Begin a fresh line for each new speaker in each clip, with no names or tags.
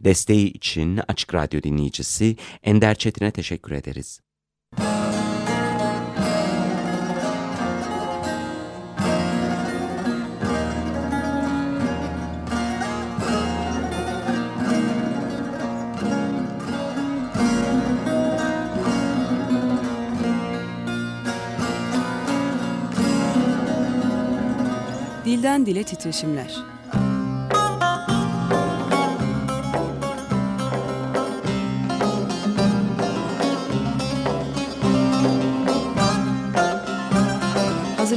Desteği için Açık Radyo dinleyicisi Ender Çetin'e teşekkür ederiz.
Dilden Dile Titreşimler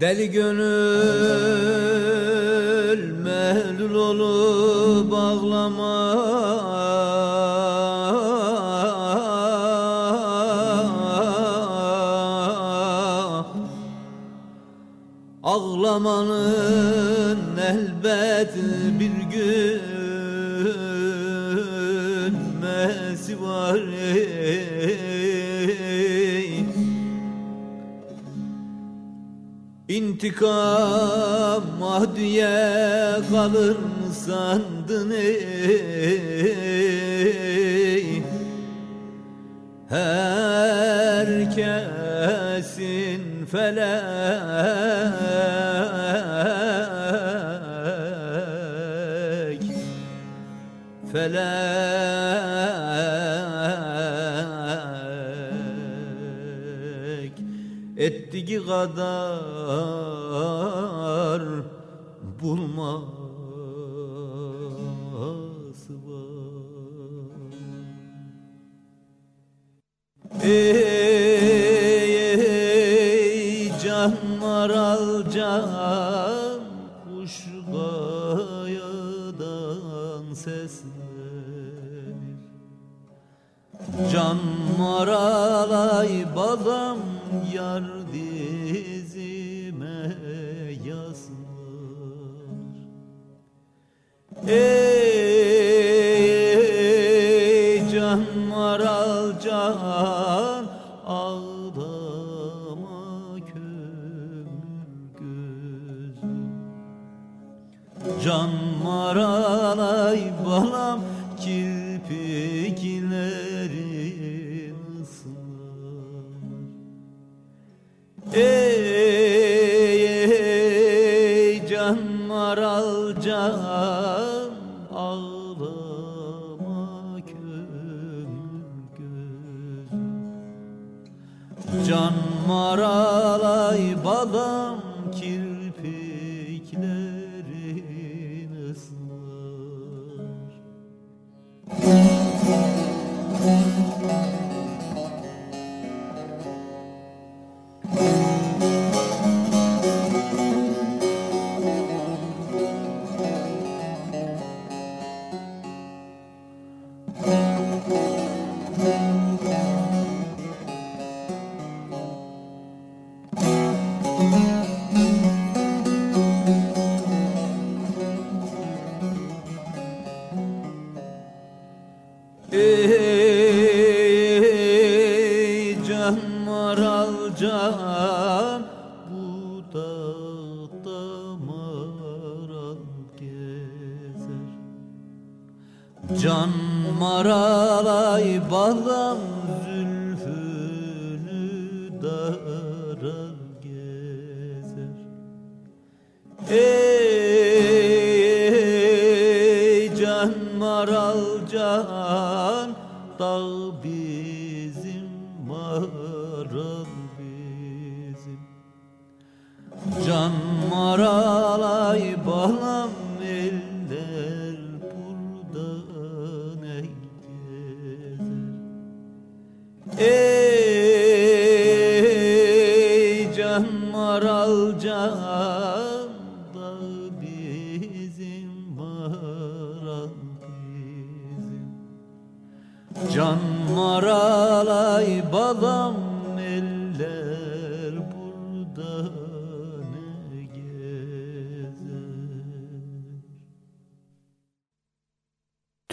Deli gönül mehlul olup İntikam mahdiye kalır mı sandın ey? Herkesin felek Felek. Ettiği kadar Ey, canlar al can kuş gayadan Can maralay balam yar dizime yaslar Ey Ey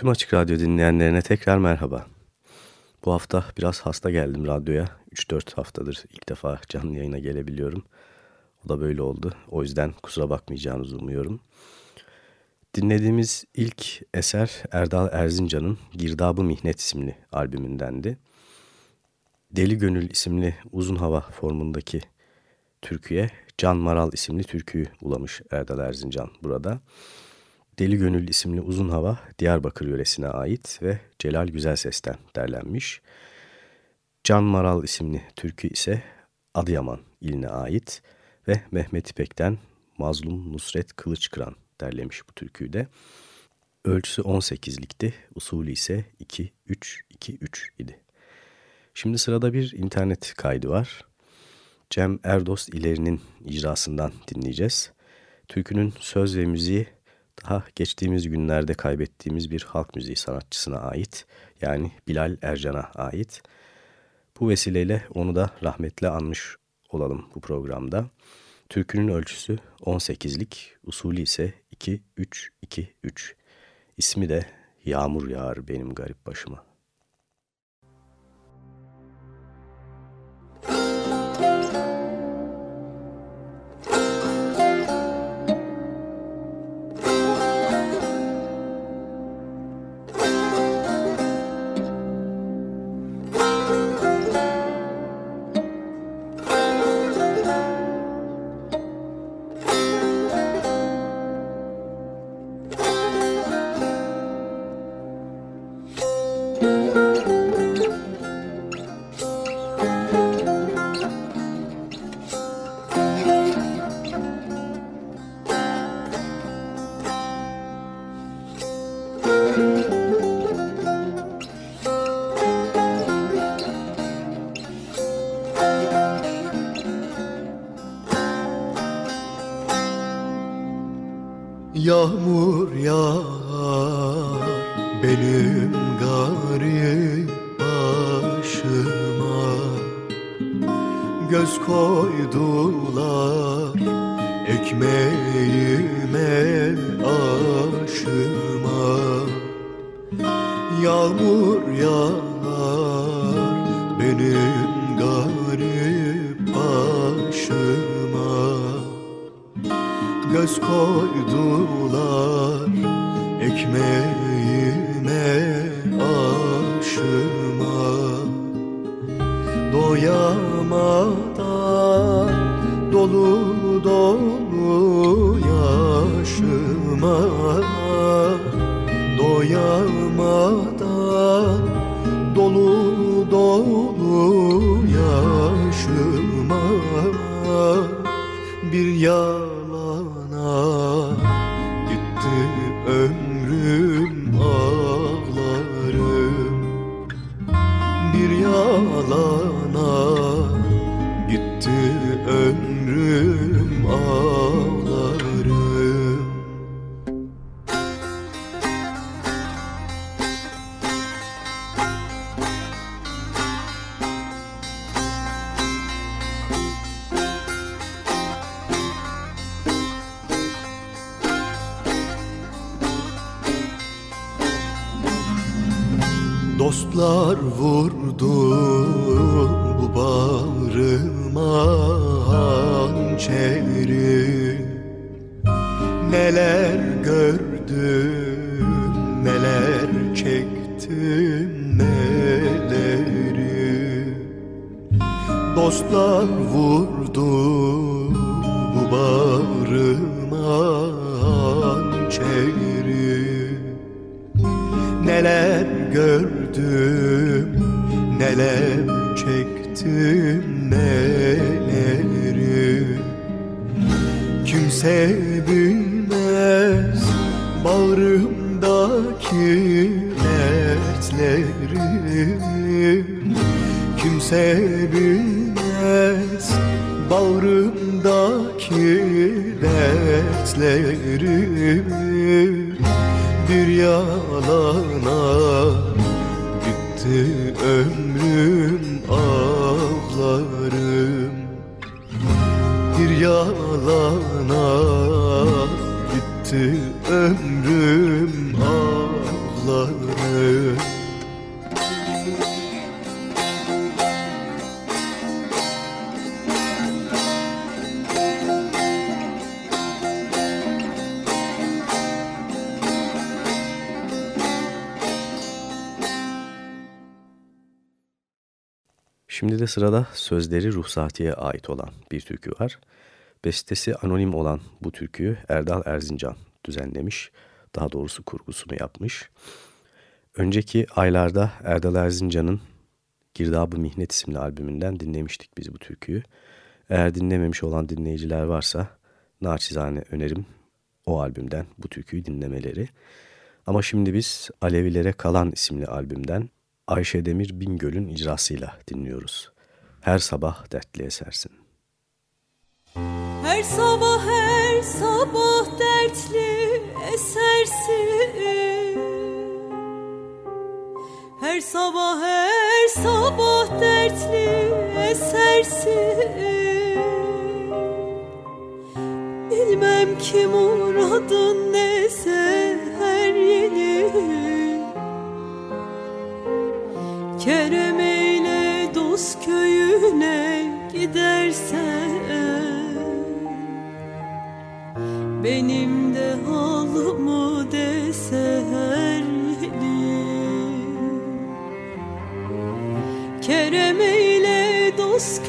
Tüm Açık Radyo dinleyenlerine tekrar merhaba. Bu hafta biraz hasta geldim radyoya. 3-4 haftadır ilk defa canlı yayına gelebiliyorum. O da böyle oldu. O yüzden kusura bakmayacağınızı umuyorum. Dinlediğimiz ilk eser Erdal Erzincan'ın Girdabı Mihnet isimli albümündendi. Deli Gönül isimli uzun hava formundaki türküye Can Maral isimli türküyü ulamış Erdal Erzincan burada. Deli Gönül isimli uzun hava Diyarbakır yöresine ait ve Celal Güzelses'ten derlenmiş. Can Maral isimli türkü ise Adıyaman iline ait ve Mehmet İpek'ten Mazlum Nusret Kılıçkıran derlemiş bu türküyü de. Ölçüsü 18'likti, usulü ise 2-3-2-3 idi. Şimdi sırada bir internet kaydı var. Cem Erdos İleri'nin icrasından dinleyeceğiz. Türkünün söz ve müziği daha geçtiğimiz günlerde kaybettiğimiz bir halk müziği sanatçısına ait. Yani Bilal Ercan'a ait. Bu vesileyle onu da rahmetle anmış olalım bu programda. Türkünün ölçüsü 18'lik, usulü ise 2-3-2-3. İsmi de Yağmur Yağar Benim Garip Başıma.
Göz koydular ekmeğime çektim neleri Kimse bilmez bağrımdaki dertleri. Kimse bilmez bağrımdaki dertleri. Bir yalana gitti ömrüm
sırada sözleri Ruhsati'ye ait olan bir türkü var. Bestesi anonim olan bu türküyü Erdal Erzincan düzenlemiş. Daha doğrusu kurgusunu yapmış. Önceki aylarda Erdal Erzincan'ın Girdabı Mihnet isimli albümünden dinlemiştik biz bu türküyü. Eğer dinlememiş olan dinleyiciler varsa naçizane önerim o albümden bu türküyü dinlemeleri. Ama şimdi biz Alevilere Kalan isimli albümden Ayşe Demir Bingöl'ün icrasıyla dinliyoruz. Her sabah dertli esersin.
Her sabah her sabah dertli esersin Her sabah her sabah dertli esersin Bilmem ki muradın eyle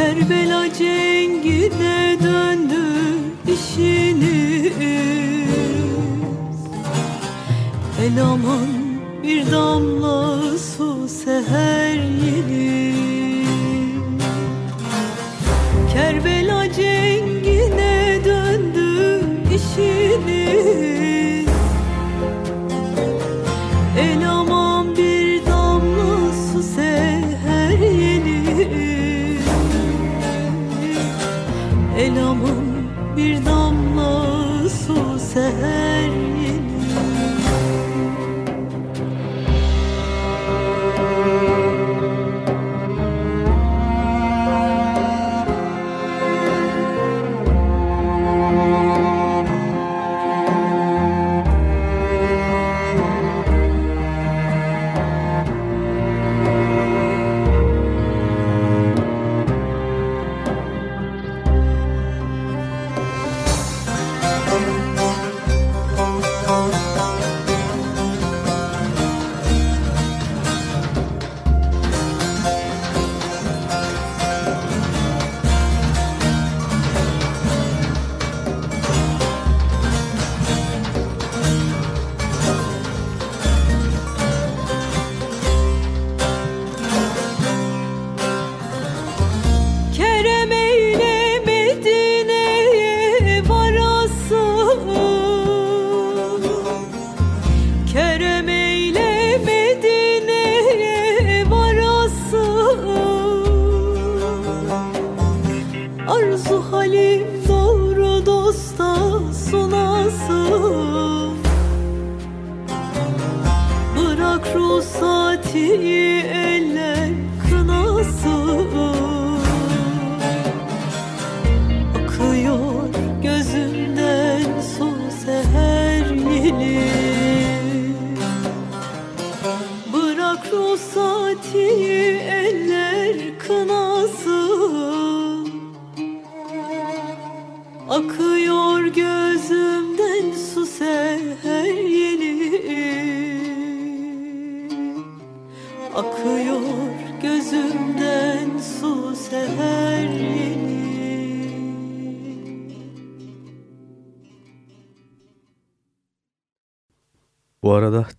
Kerbela cengine döndü işiniz El aman bir damla su seher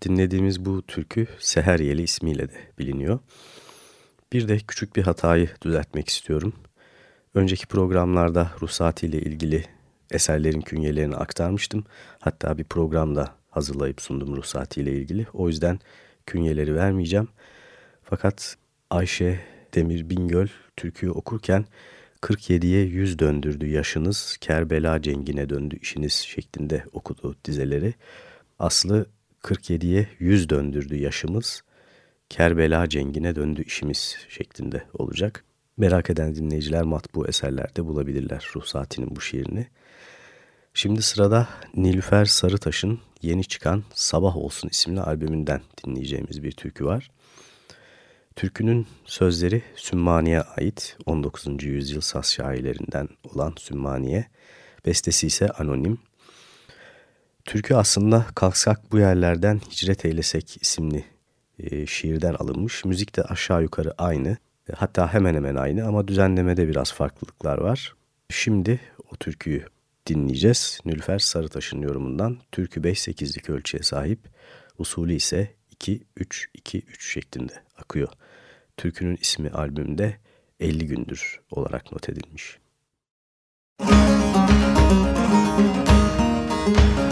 dinlediğimiz bu türkü Seher Yeli ismiyle de biliniyor. Bir de küçük bir hatayı düzeltmek istiyorum. Önceki programlarda ruhsati ile ilgili eserlerin künyelerini aktarmıştım. Hatta bir programda hazırlayıp sundum ruhsati ile ilgili. O yüzden künyeleri vermeyeceğim. Fakat Ayşe Demir Bingöl türküyü okurken 47'ye 100 döndürdü yaşınız, Kerbela cengine döndü işiniz şeklinde okudu dizeleri. Aslı 47'ye 100 döndürdü yaşımız, Kerbela cengine döndü işimiz şeklinde olacak. Merak eden dinleyiciler matbu eserlerde bulabilirler Ruhsati'nin bu şiirini. Şimdi sırada Nilüfer Sarıtaş'ın yeni çıkan Sabah Olsun isimli albümünden dinleyeceğimiz bir türkü var. Türkünün sözleri Sümmani'ye ait 19. yüzyıl Saz şairlerinden olan Sümmaniye, bestesi ise anonim. Türkü aslında Kalksak Bu Yerlerden Hicret Eylesek isimli e, şiirden alınmış. Müzik de aşağı yukarı aynı. E, hatta hemen hemen aynı ama düzenlemede biraz farklılıklar var. Şimdi o türküyü dinleyeceğiz. Nülfer Sarıtaş'ın yorumundan türkü 5-8'lik ölçüye sahip. Usulü ise 2-3-2-3 şeklinde akıyor. Türkünün ismi albümde 50 gündür olarak not edilmiş. Müzik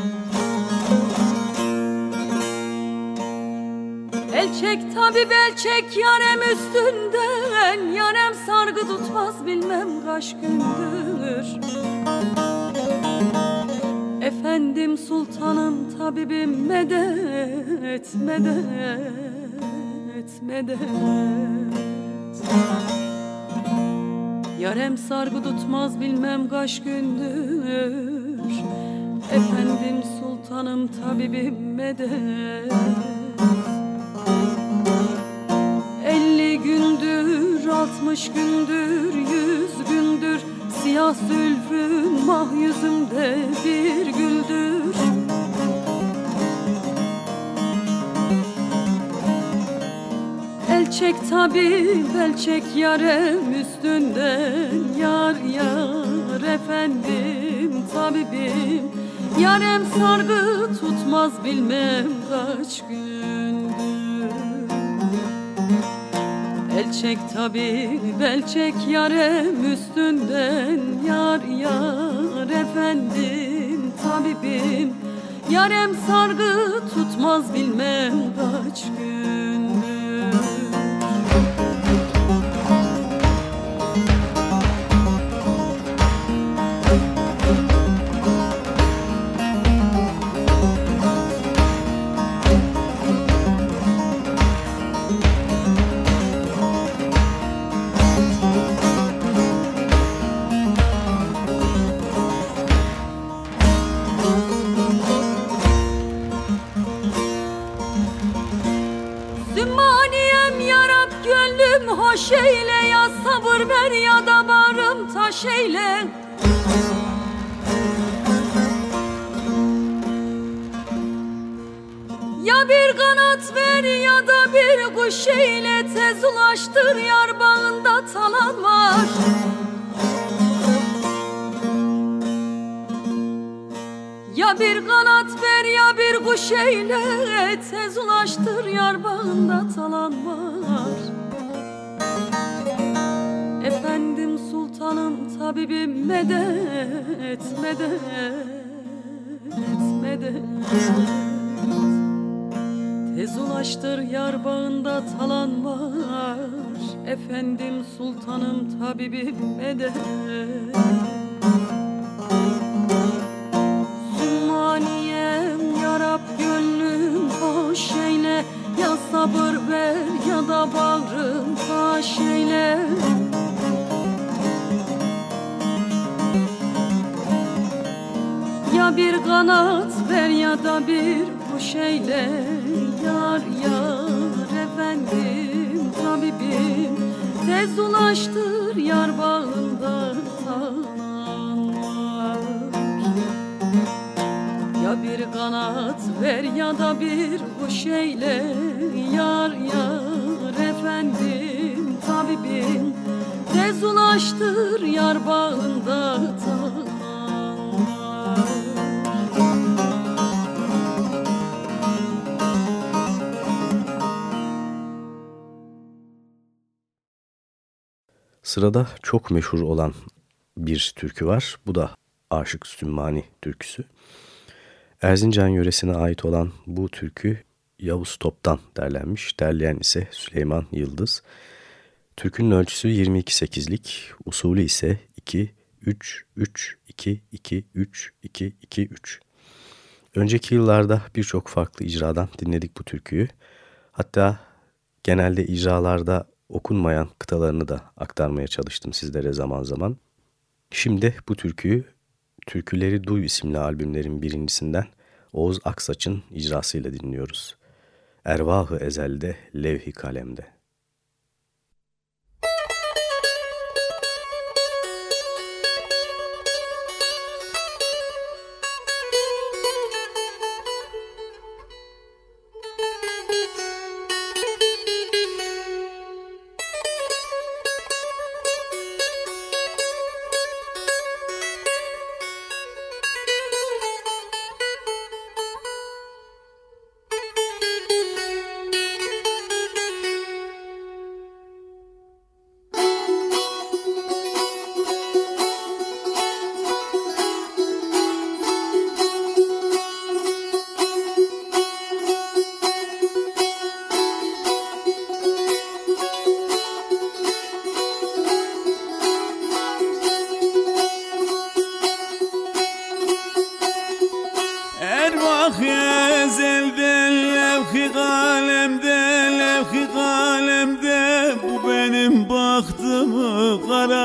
El çek tabi bel yarem üstünden Yarem sargı tutmaz bilmem kaç gündür. Efendim sultanım tabibim medet medet medet. Yarem sargı tutmaz bilmem kaç gündür. Efendim sultanım tabibim medet Elli gündür, altmış gündür, yüz gündür. Siyah zülfün mah yüzümde bir güldür. Çek tabi bel çek yarem üstünden Yar yar efendim tabibim. Yarem sargı tutmaz bilmem kaç gündür El çek tabi bel yarem üstünden. Yar yar efendim tabibim. Yarem sargı tutmaz bilmem kaç gün bir kanat ver ya da bir kuş eyle Tez ulaştır yar bağında talan var. Ya bir kanat ver ya bir kuş eyle Tez ulaştır yar bağında talan var. Tabibim medet medet medet Tez ulaştır yar bağında talan var. Efendim sultanım tabibim medet Zümmaniyem yarab gönlüm hoş eyle. Ya sabır ver ya da bağrım taş eyle. Ya bir kanat ver ya da bir kuş eyle Yar yar efendim tabibim Tez ulaştır yar bağında tanan var Ya bir kanat ver ya da bir kuş eyle Yar yar efendim tabibim Tez ulaştır yar bağında tanan
Sırada çok meşhur olan bir türkü var. Bu da Aşık Sümmani türküsü. Erzincan yöresine ait olan bu türkü Yavuz Top'tan derlenmiş. Derleyen ise Süleyman Yıldız. Türkünün ölçüsü 22-8'lik, usulü ise 2-3-3-2-2-3-2-2-3. Önceki yıllarda birçok farklı icradan dinledik bu türküyü. Hatta genelde icralarda okunmayan kıtalarını da aktarmaya çalıştım sizlere zaman zaman. Şimdi bu türküyü Türküleri Duy isimli albümlerin birincisinden Oğuz Aksaç'ın icrasıyla dinliyoruz. Ervahı ezelde levh-i kalemde.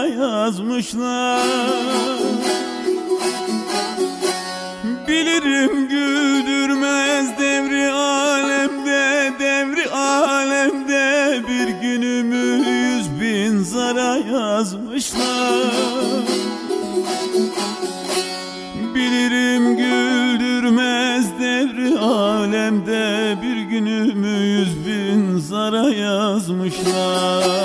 Yazmışlar. Bilirim güldürmez devri alemde devri alemde Bir günümü yüz bin zara yazmışlar. Bilirim güldürmez devri alemde Bir günümü yüz bin zara yazmışlar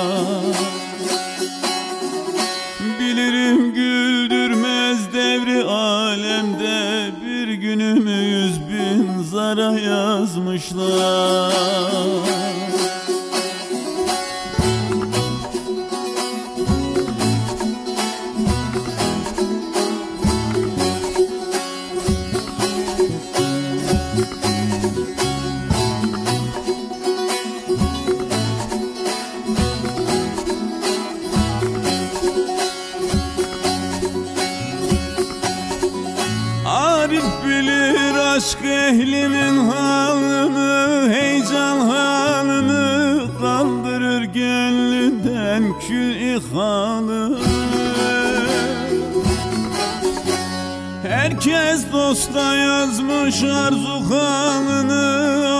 yazmış arzu halını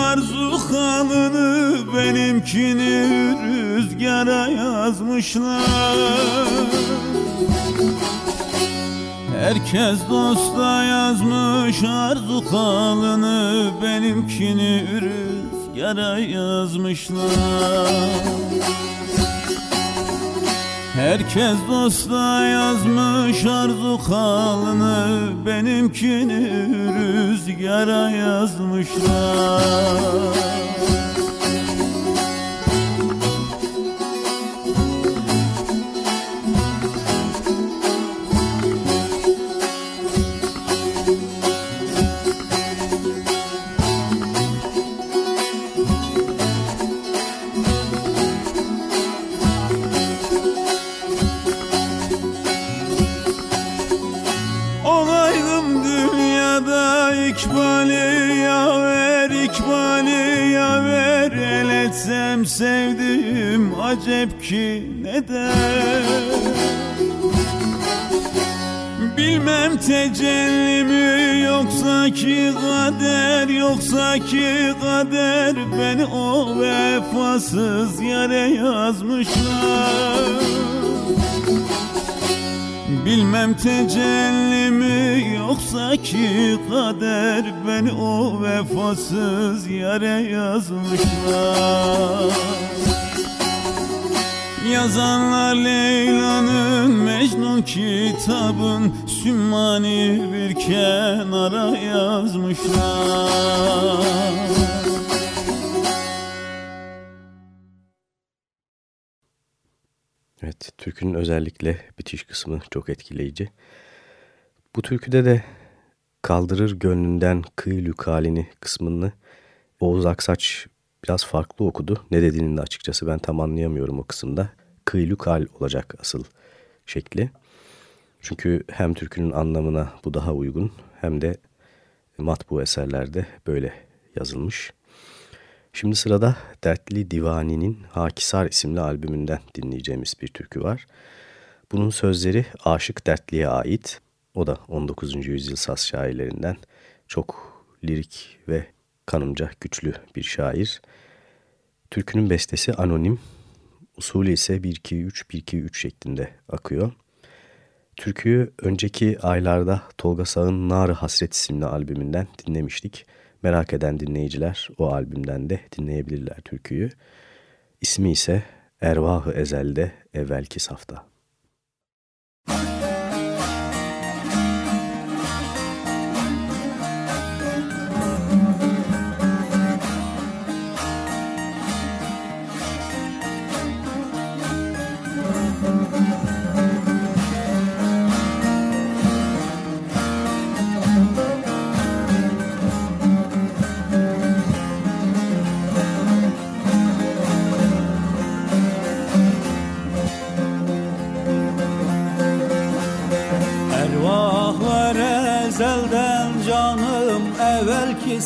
Arzu halını Benimkini rüzgara yazmışlar. Herkes dosta yazmış arzu kalını Benimkini rüzgara yazmışlar Herkes dosta yazmış arzu kalını Benimkini rüzgara yazmışlar
ki neden? Bilmem tecelli mi yoksa ki kader Yoksa ki kader. Beni o vefasız yere yazmışlar. Bilmem tecelli mi yoksa ki kader. Beni o vefasız yere yazmışlar Yazanlar Leyla'nın Mecnun kitabın Sümmani bir kenara yazmışlar
Evet, türkünün özellikle bitiş kısmı çok etkileyici. Bu türküde de kaldırır gönlünden kıylü kalini kısmını Oğuz Aksaç biraz farklı okudu. Ne dediğini de açıkçası ben tam anlayamıyorum o kısımda. Kıylü kal olacak asıl şekli. Çünkü hem türkünün anlamına bu daha uygun hem de matbu eserlerde böyle yazılmış. Şimdi sırada Dertli Divani'nin Hakisar isimli albümünden dinleyeceğimiz bir türkü var. Bunun sözleri Aşık Dertli'ye ait. O da 19. yüzyıl saz şairlerinden çok lirik ve kanımca güçlü bir şair. Türkünün bestesi anonim, usulü ise 1-2-3-1-2-3 şeklinde akıyor. Türküyü önceki aylarda Tolga Sağ'ın Nar Hasret isimli albümünden dinlemiştik. Merak eden dinleyiciler o albümden de dinleyebilirler türküyü. İsmi ise Ervahı Ezel'de evvelki safta.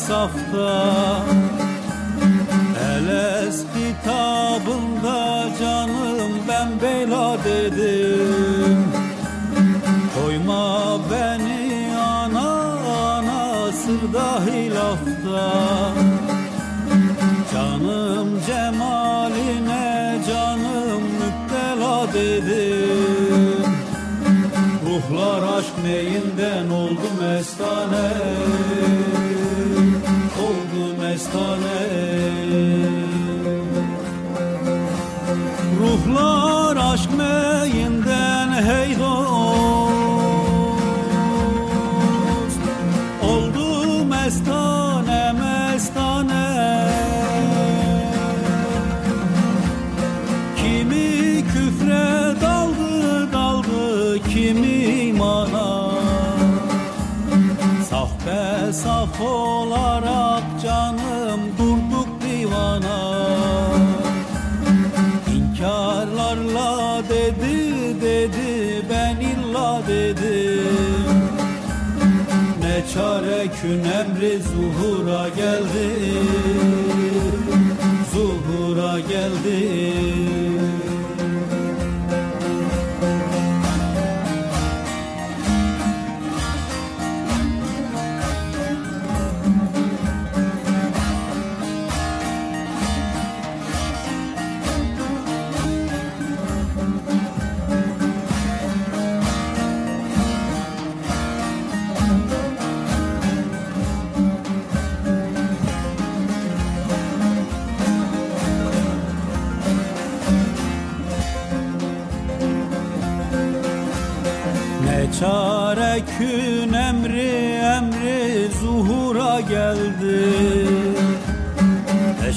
Safta. Eles kitabında canım ben bela dedim. Koyma beni ana ana sırda hilafta. Canım cemaline canım müptela dedim. Ruhlar aşk neyinden oldu mestane mestane kün emri zuhura geldi. Zuhura geldi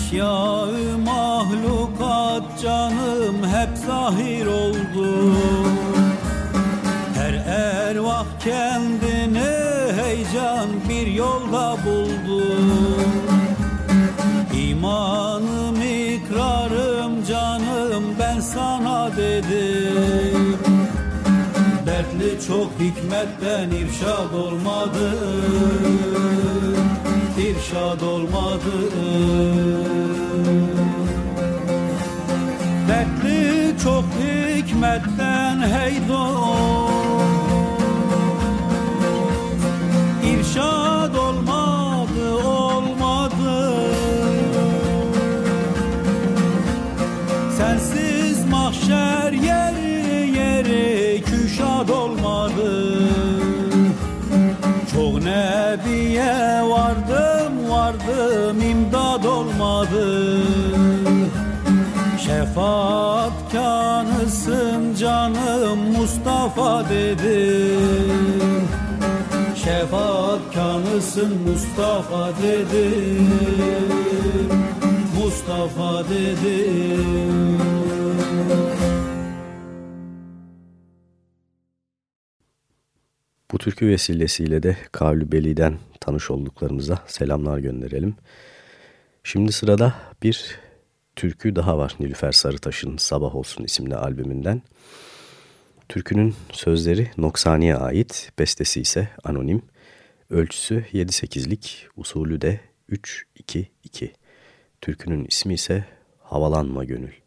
eşya mahlukat canım hep zahir oldu. Her ervah kendini heyecan bir yolda buldu. İmanım ikrarım canım ben sana dedim. Dertli çok hikmetten irşad olmadı irşad olmadı. Dertli çok hikmetten hey dost olmadı Şefaat kanısın canım Mustafa dedim Şefaat kanısın Mustafa dedim Mustafa dedim
Bu türkü vesilesiyle de Kavli Beli'den tanış olduklarımıza selamlar gönderelim. Şimdi sırada bir türkü daha var Nilüfer Sarıtaş'ın Sabah Olsun isimli albümünden. Türkünün sözleri Noksani'ye ait, bestesi ise anonim. Ölçüsü 7-8'lik, usulü de 3-2-2. Türkünün ismi ise Havalanma Gönül.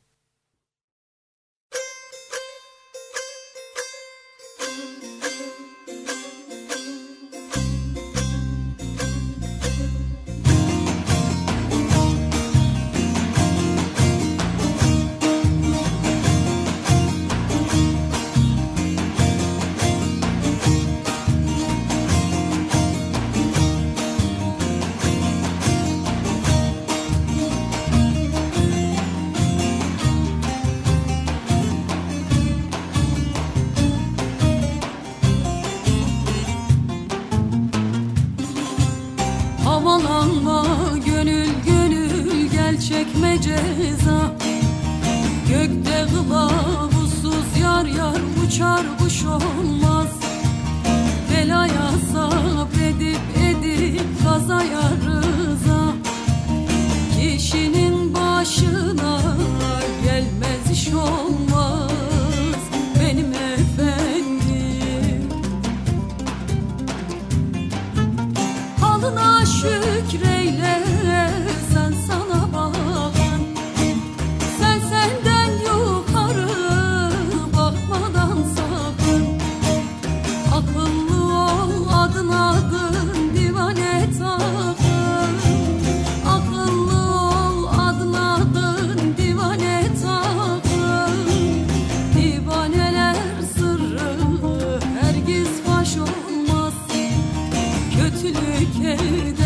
Kötülük edene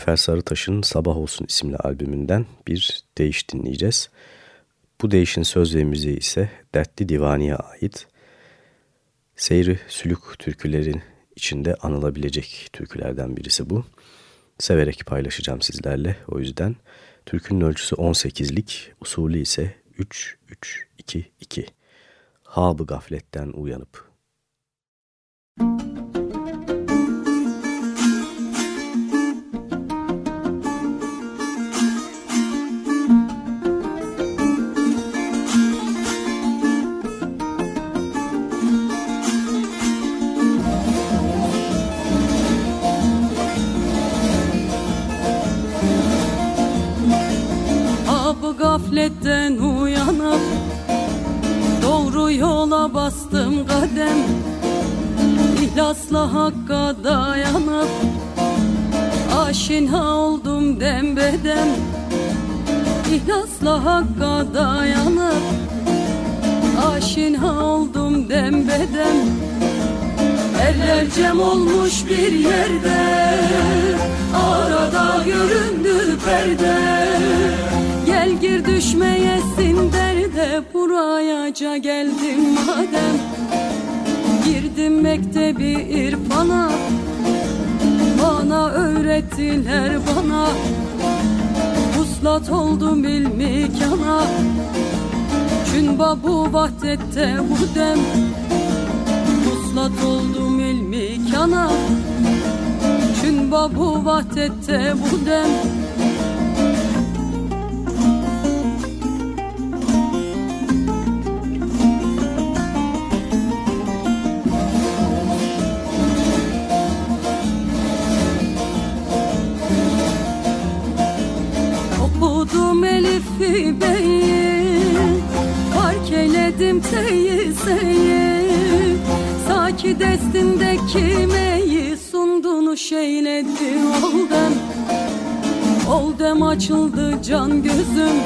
Nilüfer Sarıtaş'ın Sabah Olsun isimli albümünden bir deyiş dinleyeceğiz. Bu deyişin söz ve müziği ise Dertli Divani'ye ait. Seyri sülük türkülerin içinde anılabilecek türkülerden birisi bu. Severek paylaşacağım sizlerle o yüzden. Türkünün ölçüsü 18'lik, usulü ise 3-3-2-2. Habı gafletten uyanıp.
Abı gafletten uyanıp Doğru yola bastım kadem. İhlasla hakka dayanıp Aşina oldum dembedem İhlasla hakka dayanıp Aşina oldum dembedem Eller cem olmuş bir yerde Arada göründü perde gir düşmeyesin derde Burayaca geldim madem. Girdim mektebi irfana Bana öğrettiler bana. Uslat oldum ilmi kana Çünba bu vahdette bu dem. Uslat oldum ilmi kana Çünba bu vahdette bu dem eyledim teyizeyi Saki destindeki meyi Sundunu şeyledi oldem. Oldem açıldı can gözüm.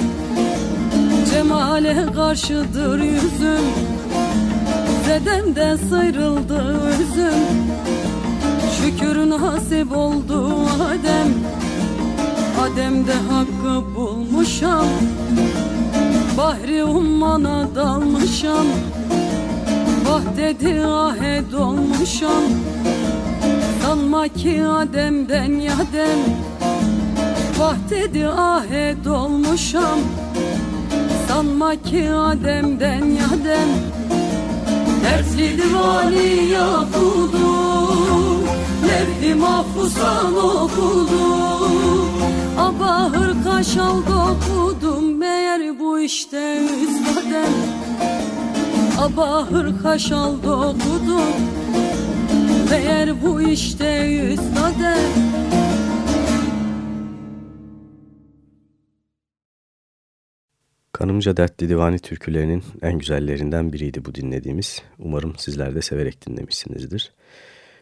Cemale karşıdır yüzüm. Zedemden sıyrıldı özüm. Şükür nasip oldu Adem. Adem'de hakkı bulmuşam Bahri ummana dalmışam. Vahdedi ahe dolmuşam Sanma ki Adem'den yadem. Vahdedi ahe dolmuşam Sanma ki Adem'den yadem. Dertli divani yakudum Levh-i mahfusan okudum Abahır kaşal dokudum Meğer bu işte üstadem Abahır kaşal dokudum Meğer bu işte üstadem
Kanımca Dertli Divani türkülerinin en güzellerinden biriydi bu dinlediğimiz. Umarım sizler de severek dinlemişsinizdir.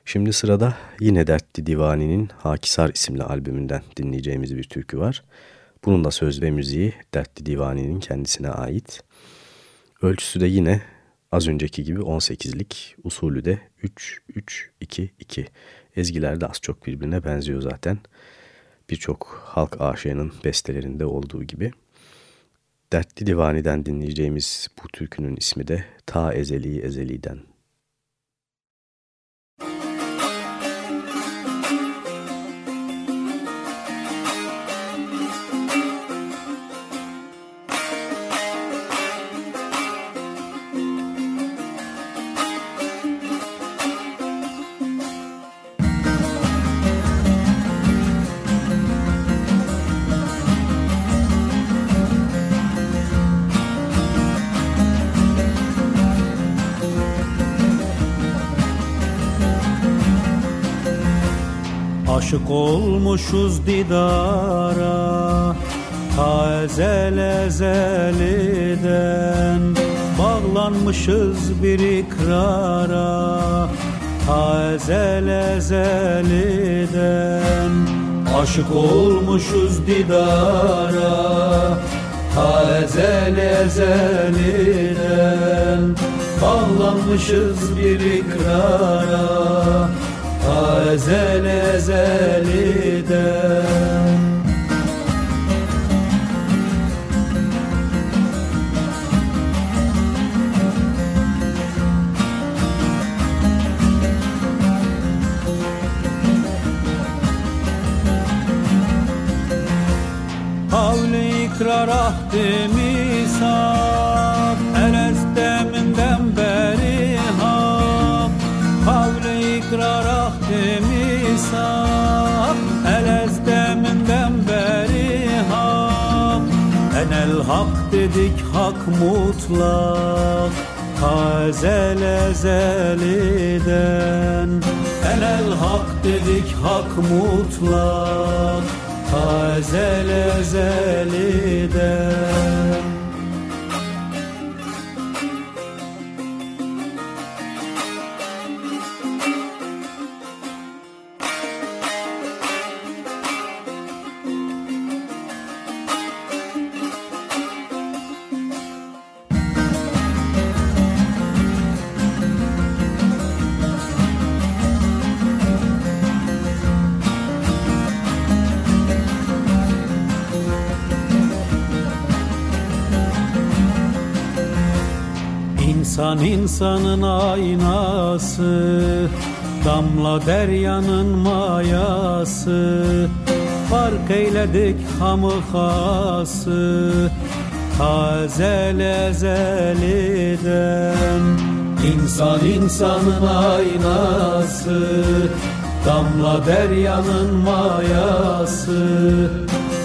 Şimdi sırada yine Dertli Divani'nin Hakisar isimli albümünden dinleyeceğimiz bir türkü var. Bunun da söz ve müziği Dertli Divani'nin kendisine ait. Ölçüsü de yine az önceki gibi 18'lik, usulü de 3-3-2-2. Ezgiler de az çok birbirine benziyor zaten. Birçok halk aşığının bestelerinde olduğu gibi. Dertli Divani'den dinleyeceğimiz bu türkünün ismi de Ta Ezeli Ezeli'den.
Aşık olmuşuz didara Ta ezel ezeliden Bağlanmışız bir ikrara Ta ezel ezeliden Aşık olmuşuz didara Ta ezel ezeliden Bağlanmışız bir ikrara Ta ezel ezeliden dedik hak mutlak Ta ezel ezeliden Enel hak dedik hak mutlak Ta ezel ezeliden insanın aynası Damla deryanın mayası. Fark eyledik hamı hası Tazel ezeliden İnsan insanın aynası Damla deryanın mayası.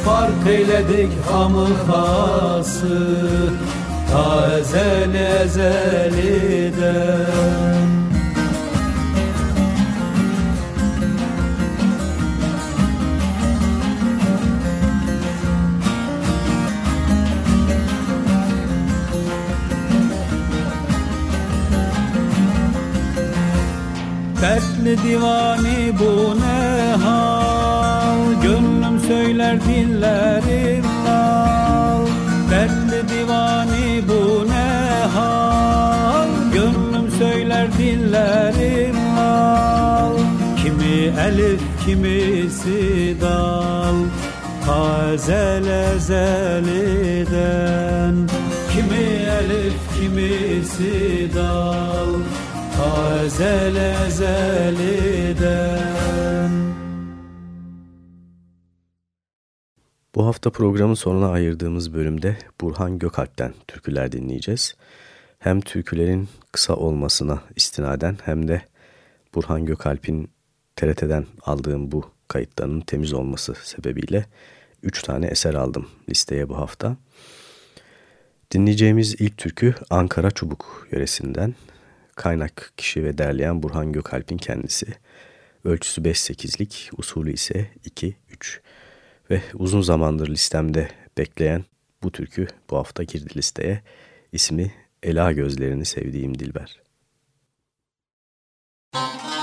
Fark eyledik hamı hası Ta ezel ezeliden Dertli divani bu ne hal? Gönlüm söyler dillerim söyler dillerim al. Kimi elif kimisi dal. Ta ezel ezeliden Kimi elif kimisi dal. Ta ezel ezeliden
Bu hafta programın sonuna ayırdığımız bölümde Burhan Gökalp'ten türküler dinleyeceğiz. Hem türkülerin kısa olmasına istinaden hem de Burhan Gökalp'in TRT'den aldığım bu kayıtlarının temiz olması sebebiyle 3 tane eser aldım listeye bu hafta. Dinleyeceğimiz ilk türkü Ankara Çubuk yöresinden. Kaynak kişi ve derleyen Burhan Gökalp'in kendisi. Ölçüsü 5-8'lik, usulü ise 2-3. Ve uzun zamandır listemde bekleyen bu türkü bu hafta girdi listeye. İsmi Ela Gözlerini Sevdiğim Dilber. Müzik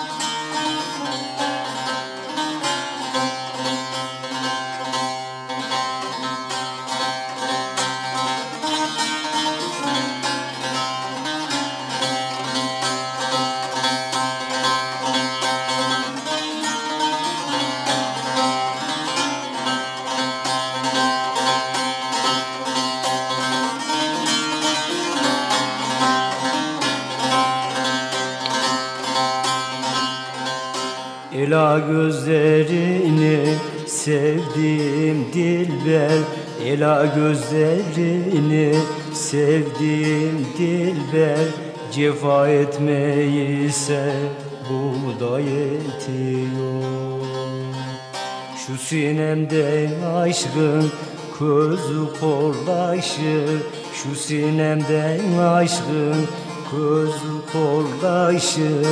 Ela gözlerini sevdiğim dilber. Ela gözlerini sevdiğim dilber. Cefa etmeyi ise buğday etiyor Şu sinemde aşkın közü korlaşır Şu sinemde aşkın közü korlaşır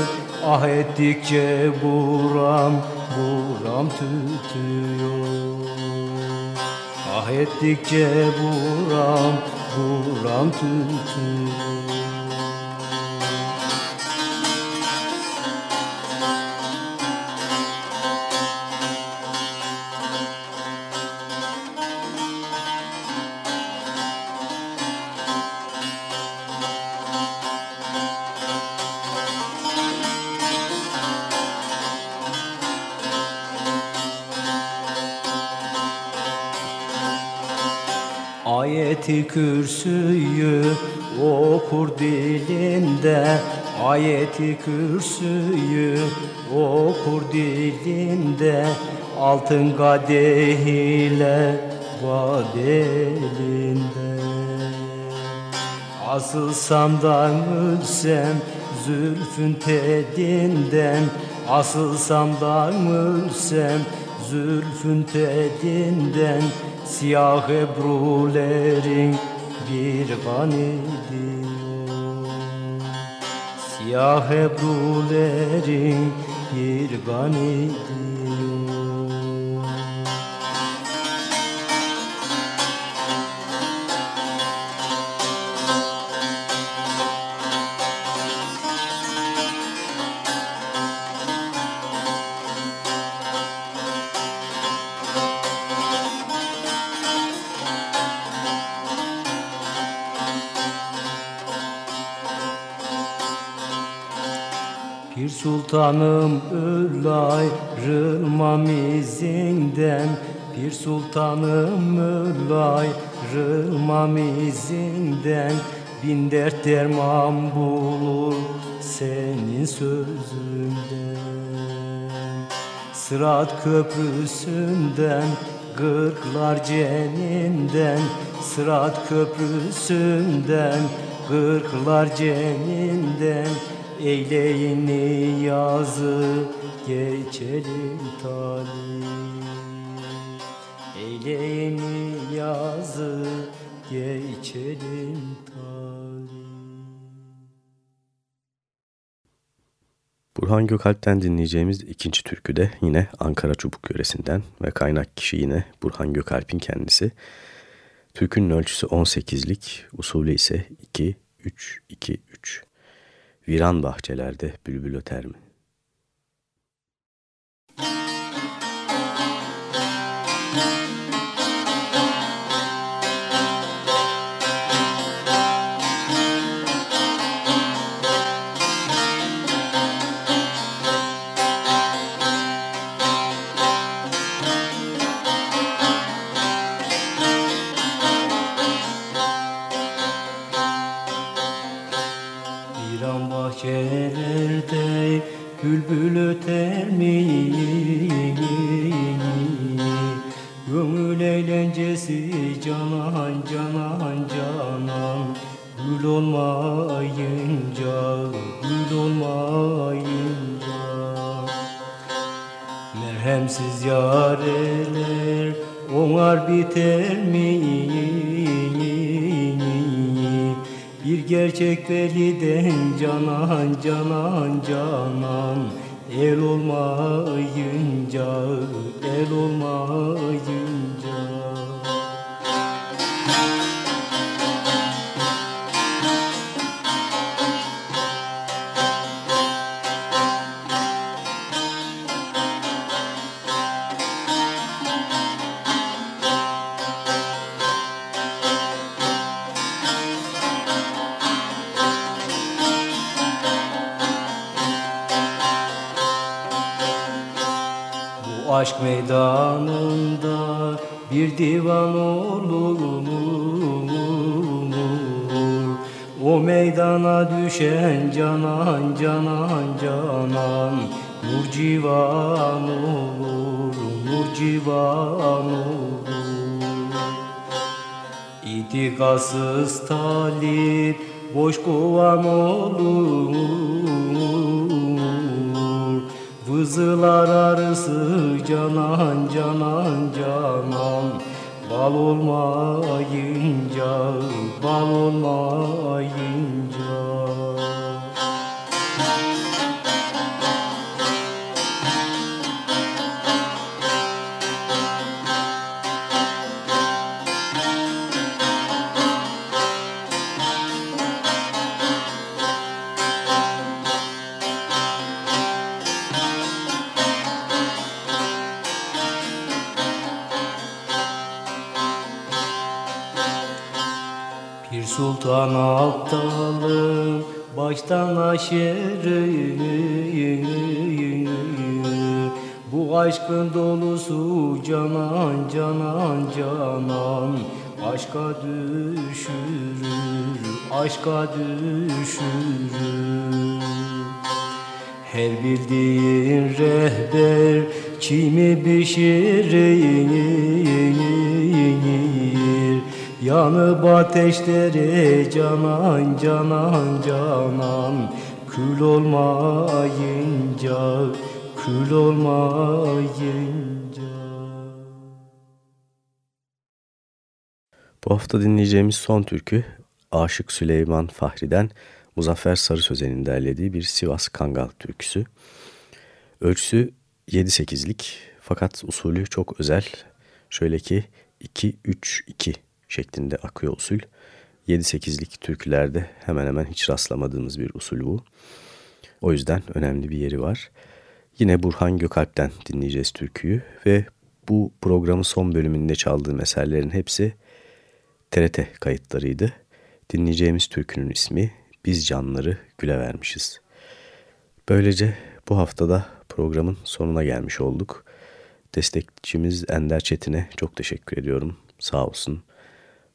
Ah ettikçe buram buram tütüyor. Ah ettikçe buram buram tütüyor kürsüyü okur dilinde Ayeti kürsüyü okur dilinde Altın kadeh ile vadelinde Asılsam da ölsem zülfün tedinden Asılsam da ölsem zülfün tedinden Siyah ebrulerin bir gani diyor Siyah ebrulerin bir gani sultanım öl ayrılmam izinden. Pir sultanım öl ayrılmam izinden. Bin dert derman bulur senin sözünden. Sırat köprüsünden Gırklar ceninden. Sırat köprüsünden Gırklar ceninden Eyleyin yazı geçelim talih Eyleyin yazı geçelim talih
Burhan Gökalp'ten dinleyeceğimiz ikinci türkü de yine Ankara Çubuk yöresinden ve kaynak kişi yine Burhan Gökalp'in kendisi. Türkünün ölçüsü 18'lik, usulü ise 2-3-2-3. Viran bahçelerde bülbül öter mi?
Bülbül öter mi? Gönül eğlencesi canan canan canan Gül olmayınca, gül olmayınca Merhemsiz yareler onar biter mi? Aşk meydanında bir divan olur O meydana düşen canan canan canan Nur civan olur, nur civan olur. İtikasız talip boş kovan olur Vızılar arısı canan canan canan. Bal olmayınca, bal olmayınca Bu aşkın dolusu canan canan canan. Aşka düşürür, aşka düşürür. Her bildiğin rehber çimi pişirir Yanıp ateşleri canan canan canan Kül olmayınca, kül olmayınca
Bu hafta dinleyeceğimiz son türkü Aşık Süleyman Fahri'den Muzaffer Sarı Sözen'in derlediği bir Sivas Kangal türküsü. Ölçüsü 7-8'lik fakat usulü çok özel. Şöyle ki 2-3-2 şeklinde akıyor usul. 7-8'lik türkülerde hemen hemen hiç rastlamadığımız bir usul bu. O yüzden önemli bir yeri var. Yine Burhan Gökalp'ten dinleyeceğiz türküyü ve bu programın son bölümünde çaldığım eserlerin hepsi TRT kayıtlarıydı. Dinleyeceğimiz türkünün ismi Biz Canları Güle Vermişiz. Böylece bu haftada programın sonuna gelmiş olduk. Destekçimiz Ender Çetin'e çok teşekkür ediyorum. Sağ olsun.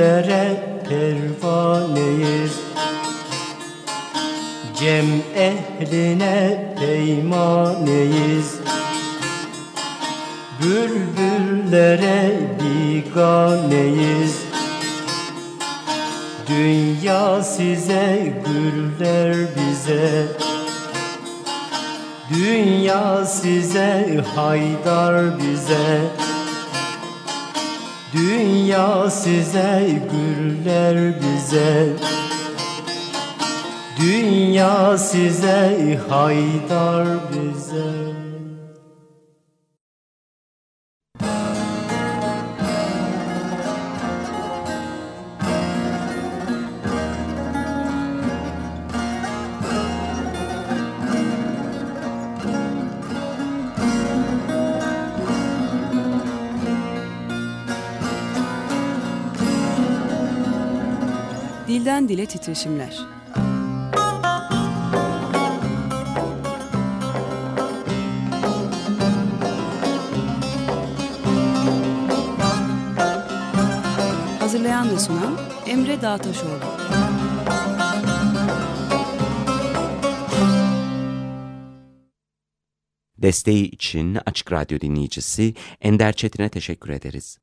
Güllere pervaneyiz. Cem ehline peymaneyiz. Bülbüllere biganeyiz Dünya size güller bize. Dünya size haydar size güller bize. Dünya size haydar bize
dile titreşimler. Hazırlayan ve sunan Emre Dağtaşoğlu.
Desteği için Açık Radyo dinleyicisi Ender Çetin'e teşekkür ederiz.